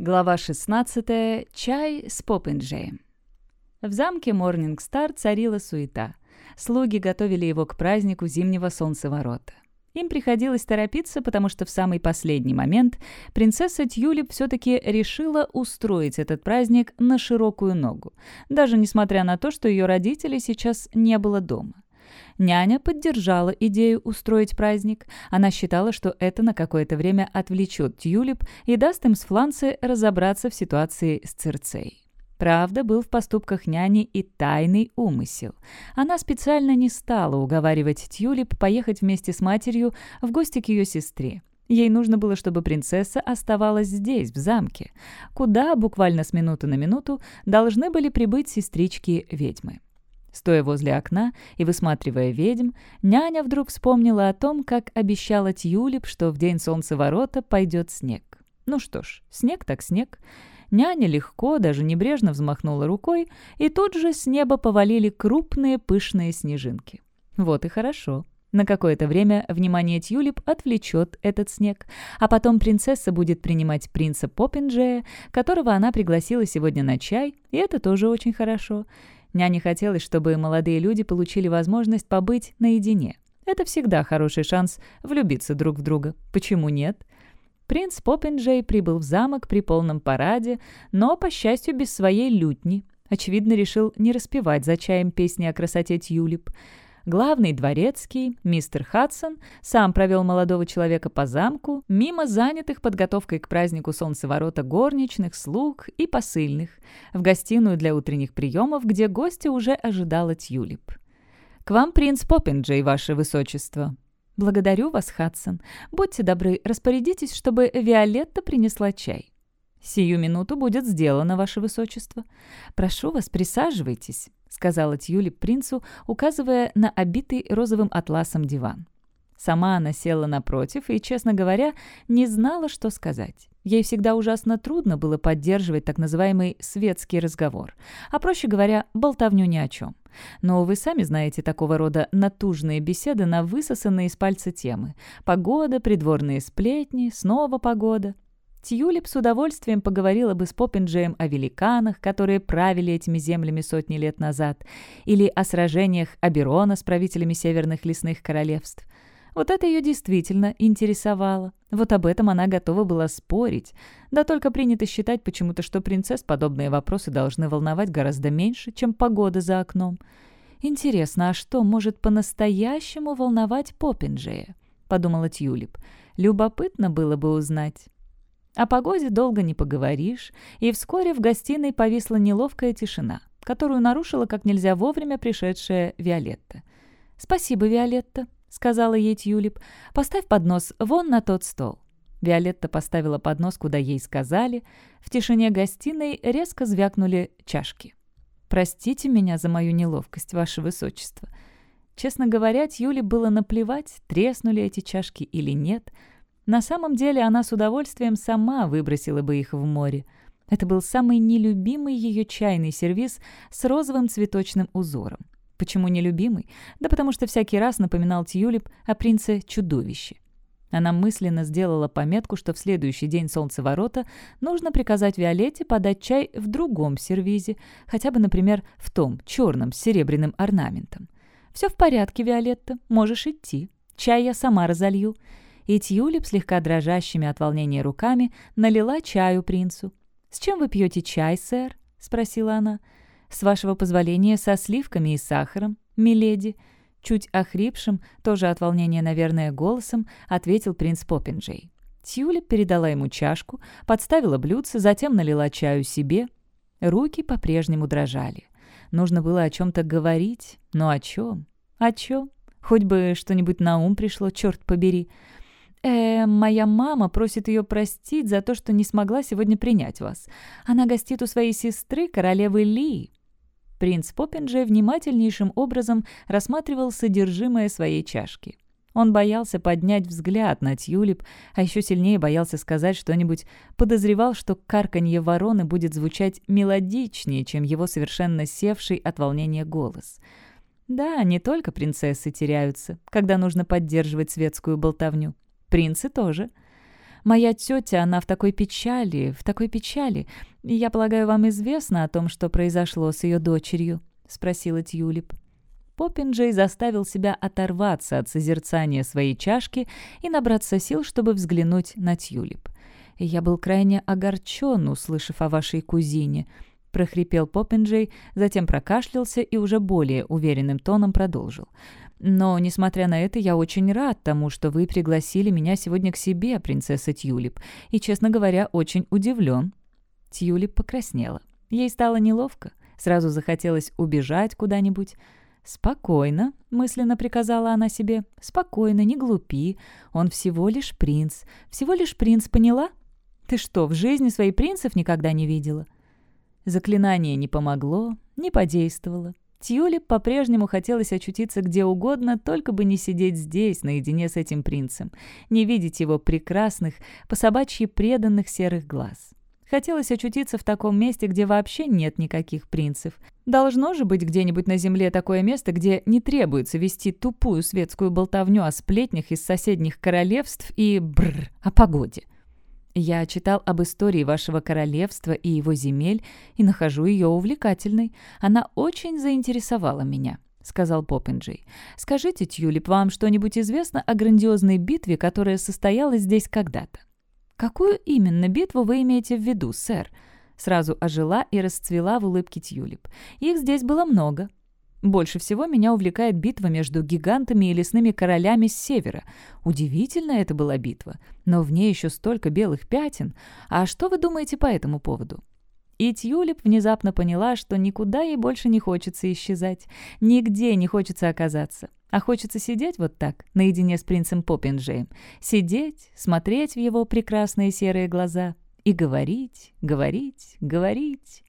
Глава 16. Чай с Поппинджеем. В замке Морнингстар царила суета. Слуги готовили его к празднику зимнего солнцеворота. Им приходилось торопиться, потому что в самый последний момент принцесса Тюлип все-таки решила устроить этот праздник на широкую ногу, даже несмотря на то, что ее родителей сейчас не было дома. Няня поддержала идею устроить праздник. Она считала, что это на какое-то время отвлечет Тюлип и даст им с Фланцы разобраться в ситуации с Цирцей. Правда, был в поступках няни и тайный умысел. Она специально не стала уговаривать Тюлип поехать вместе с матерью в гости к ее сестре. Ей нужно было, чтобы принцесса оставалась здесь, в замке, куда буквально с минуты на минуту должны были прибыть сестрички-ведьмы. Стоя возле окна и высматривая ведьм, няня вдруг вспомнила о том, как обещала Тюлип, что в день солнцеворота пойдет снег. Ну что ж, снег так снег. Няня легко, даже небрежно взмахнула рукой, и тут же с неба повалили крупные пышные снежинки. Вот и хорошо. На какое-то время внимание Тюлип отвлечет этот снег, а потом принцесса будет принимать принца Поппинджея, которого она пригласила сегодня на чай, и это тоже очень хорошо. Няне хотелось, чтобы молодые люди получили возможность побыть наедине. Это всегда хороший шанс влюбиться друг в друга. Почему нет? Принц Поппинджей прибыл в замок при полном параде, но, по счастью, без своей лютни. Очевидно, решил не распевать за чаем песни о красоте Тюлип. Главный дворецкий, мистер Хадсон, сам провел молодого человека по замку, мимо занятых подготовкой к празднику солнцеворота горничных, слуг и посыльных, в гостиную для утренних приемов, где гостя уже ожидала Тюлип. «К вам принц Поппинджей, ваше высочество», «Благодарю вас, Хадсон. Будьте добры, распорядитесь, чтобы Виолетта принесла чай». «Сию минуту будет сделано, ваше высочество. Прошу вас, присаживайтесь» сказала Тьюли принцу, указывая на обитый розовым атласом диван. Сама она села напротив и, честно говоря, не знала, что сказать. Ей всегда ужасно трудно было поддерживать так называемый «светский разговор», а, проще говоря, болтовню ни о чем. Но вы сами знаете такого рода натужные беседы на высосанные из пальца темы. Погода, придворные сплетни, снова погода. Тьюлип с удовольствием поговорила бы с Поппинджеем о великанах, которые правили этими землями сотни лет назад, или о сражениях Аберона с правителями северных лесных королевств. Вот это ее действительно интересовало. Вот об этом она готова была спорить. Да только принято считать почему-то, что принцесс подобные вопросы должны волновать гораздо меньше, чем погода за окном. «Интересно, а что может по-настоящему волновать Поппинджея?» — подумала Тьюлип. «Любопытно было бы узнать». О погоде долго не поговоришь, и вскоре в гостиной повисла неловкая тишина, которую нарушила как нельзя вовремя пришедшая Виолетта. «Спасибо, Виолетта», — сказала ей Тюлип. «Поставь поднос вон на тот стол». Виолетта поставила поднос, куда ей сказали. В тишине гостиной резко звякнули чашки. «Простите меня за мою неловкость, ваше высочество». Честно говоря, Тюле было наплевать, треснули эти чашки или нет — на самом деле она с удовольствием сама выбросила бы их в море. Это был самый нелюбимый ее чайный сервиз с розовым цветочным узором. Почему нелюбимый? Да потому что всякий раз напоминал Тьюлип о принце-чудовище. Она мысленно сделала пометку, что в следующий день солнцеворота нужно приказать Виолетте подать чай в другом сервизе, хотя бы, например, в том, черном, с серебряным орнаментом. «Все в порядке, Виолетта, можешь идти. Чай я сама разолью» и Тьюлип, слегка дрожащими от волнения руками, налила чаю принцу. «С чем вы пьете чай, сэр?» — спросила она. «С вашего позволения, со сливками и сахаром, миледи». Чуть охрипшим, тоже от волнения, наверное, голосом, ответил принц Поппинджей. Тьюлип передала ему чашку, подставила блюдце, затем налила чаю себе. Руки по-прежнему дрожали. Нужно было о чем-то говорить, но о чем? О чем? Хоть бы что-нибудь на ум пришло, черт побери. «Э, моя мама просит ее простить за то, что не смогла сегодня принять вас. Она гостит у своей сестры, королевы Ли». Принц Поппинджей внимательнейшим образом рассматривал содержимое своей чашки. Он боялся поднять взгляд на Тюлип, а еще сильнее боялся сказать что-нибудь, подозревал, что карканье вороны будет звучать мелодичнее, чем его совершенно севший от волнения голос. Да, не только принцессы теряются, когда нужно поддерживать светскую болтовню. Принцы тоже. Моя тетя, она в такой печали, в такой печали. Я полагаю, вам известно о том, что произошло с ее дочерью?» — спросила Тьюлип. Поппинджей заставил себя оторваться от созерцания своей чашки и набраться сил, чтобы взглянуть на Тьюлип. «Я был крайне огорчен, услышав о вашей кузине», — прохрипел Поппинджей, затем прокашлялся и уже более уверенным тоном продолжил. «Но, несмотря на это, я очень рад тому, что вы пригласили меня сегодня к себе, принцесса Тьюлип, и, честно говоря, очень удивлен». Тьюлип покраснела. Ей стало неловко. Сразу захотелось убежать куда-нибудь. «Спокойно», — мысленно приказала она себе. «Спокойно, не глупи. Он всего лишь принц. Всего лишь принц, поняла? Ты что, в жизни своих принцев никогда не видела?» Заклинание не помогло, не подействовало. Тьюлип по-прежнему хотелось очутиться где угодно, только бы не сидеть здесь, наедине с этим принцем, не видеть его прекрасных, по-собачьи преданных серых глаз. Хотелось очутиться в таком месте, где вообще нет никаких принцев. Должно же быть где-нибудь на Земле такое место, где не требуется вести тупую светскую болтовню о сплетнях из соседних королевств и бррр, о погоде. Я читал об истории вашего королевства и его земель и нахожу ее увлекательной. Она очень заинтересовала меня», — сказал Поппинджей. «Скажите, Тьюлип, вам что-нибудь известно о грандиозной битве, которая состоялась здесь когда-то?» «Какую именно битву вы имеете в виду, сэр?» Сразу ожила и расцвела в улыбке Тьюлип. «Их здесь было много. Больше всего меня увлекает битва между гигантами и лесными королями с севера. Удивительно это была битва, но в ней еще столько белых пятен. А что вы думаете по этому поводу?» И Тьюлип внезапно поняла, что никуда ей больше не хочется исчезать, нигде не хочется оказаться. А хочется сидеть вот так, наедине с принцем Поппинджеем. Сидеть, смотреть в его прекрасные серые глаза и говорить, говорить, говорить.